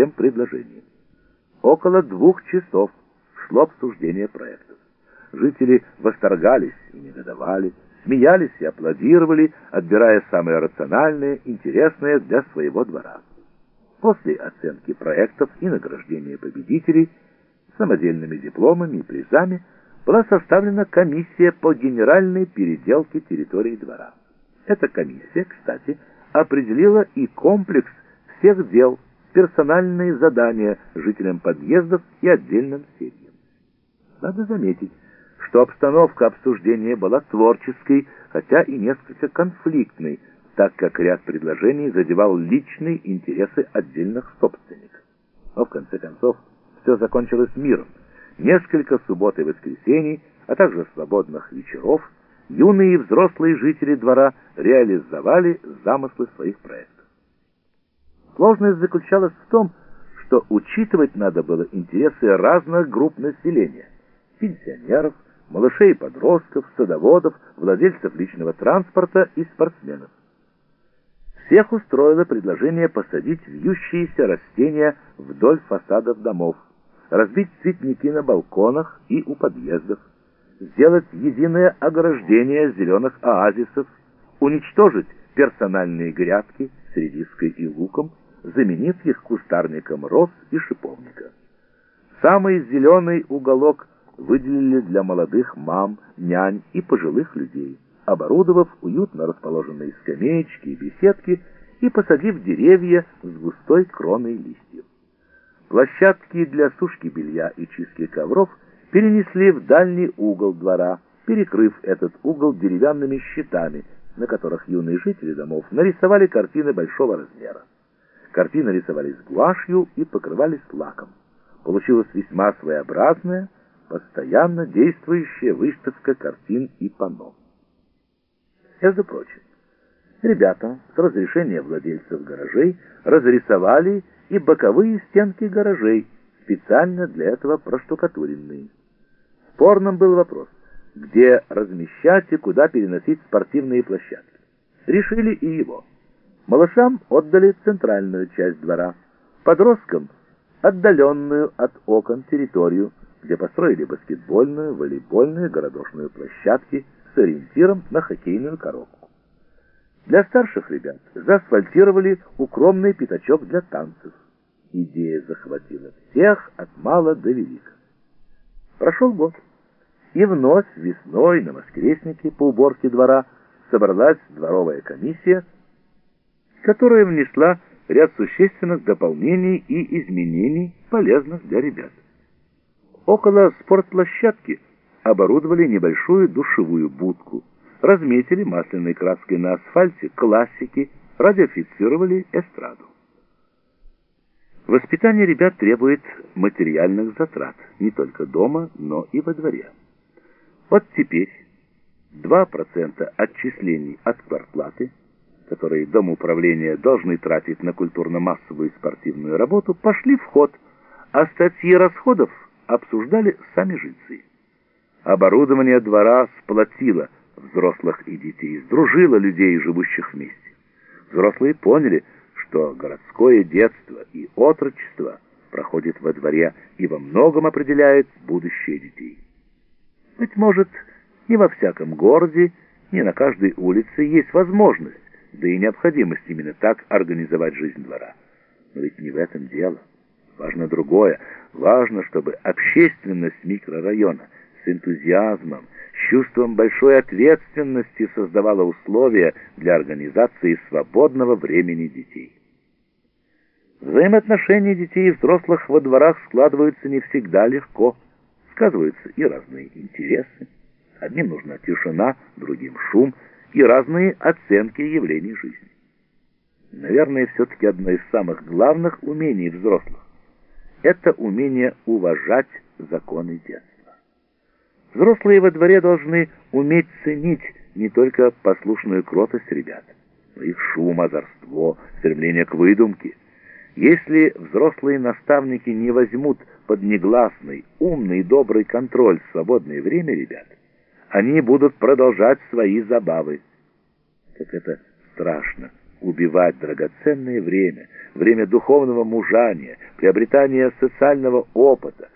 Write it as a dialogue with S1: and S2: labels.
S1: всем предложениям. Около двух часов шло обсуждение проектов. Жители восторгались и негодовали, смеялись и аплодировали, отбирая самые рациональные, интересные для своего двора. После оценки проектов и награждения победителей самодельными дипломами и призами была составлена комиссия по генеральной переделке территории двора. Эта комиссия, кстати, определила и комплекс всех дел, персональные задания жителям подъездов и отдельным семьям. Надо заметить, что обстановка обсуждения была творческой, хотя и несколько конфликтной, так как ряд предложений задевал личные интересы отдельных собственников. Но в конце концов все закончилось миром. Несколько суббот и воскресений, а также свободных вечеров, юные и взрослые жители двора реализовали замыслы своих проектов. Сложность заключалась в том, что учитывать надо было интересы разных групп населения – пенсионеров, малышей и подростков, садоводов, владельцев личного транспорта и спортсменов. Всех устроило предложение посадить вьющиеся растения вдоль фасадов домов, разбить цветники на балконах и у подъездов, сделать единое ограждение зеленых оазисов, уничтожить персональные грядки с редиской и луком, заменив их кустарником роз и шиповника. Самый зеленый уголок выделили для молодых мам, нянь и пожилых людей, оборудовав уютно расположенные скамеечки и беседки и посадив деревья с густой кроной листьев. Площадки для сушки белья и чистки ковров перенесли в дальний угол двора, перекрыв этот угол деревянными щитами, на которых юные жители домов нарисовали картины большого размера. Картины рисовались гуашью и покрывались лаком. Получилась весьма своеобразная, постоянно действующая выставка картин и панно. Между прочим, ребята с разрешения владельцев гаражей разрисовали и боковые стенки гаражей, специально для этого проштукатуренные. Спорным был вопрос, где размещать и куда переносить спортивные площадки. Решили и его. Малышам отдали центральную часть двора, подросткам – отдаленную от окон территорию, где построили баскетбольную, волейбольную, городошную площадки с ориентиром на хоккейную коробку. Для старших ребят заасфальтировали укромный пятачок для танцев. Идея захватила всех от мала до велика. Прошел год, и вновь весной на воскреснике по уборке двора собралась дворовая комиссия, которая внесла ряд существенных дополнений и изменений, полезных для ребят. Около спортплощадки оборудовали небольшую душевую будку, разметили масляной краской на асфальте классики, радиофицировали эстраду. Воспитание ребят требует материальных затрат, не только дома, но и во дворе. Вот теперь 2% отчислений от квартплаты, которые Дом управления должны тратить на культурно-массовую и спортивную работу, пошли в ход, а статьи расходов обсуждали сами жильцы. Оборудование двора сплотило взрослых и детей, сдружило людей, живущих вместе. Взрослые поняли, что городское детство и отрочество проходит во дворе и во многом определяет будущее детей. Быть может, не во всяком городе, не на каждой улице есть возможность, да и необходимость именно так организовать жизнь двора. Но ведь не в этом дело. Важно другое. Важно, чтобы общественность микрорайона с энтузиазмом, с чувством большой ответственности создавала условия для организации свободного времени детей. Взаимоотношения детей и взрослых во дворах складываются не всегда легко. Сказываются и разные интересы. Одним нужна тишина, другим шум и разные оценки явлений жизни. Наверное, все-таки одно из самых главных умений взрослых – это умение уважать законы детства. Взрослые во дворе должны уметь ценить не только послушную кротость ребят, но их шум, озорство, стремление к выдумке – если взрослые наставники не возьмут под негласный, умный и добрый контроль в свободное время ребят, они будут продолжать свои забавы. Как это страшно убивать драгоценное время, время духовного мужания, приобретания социального опыта,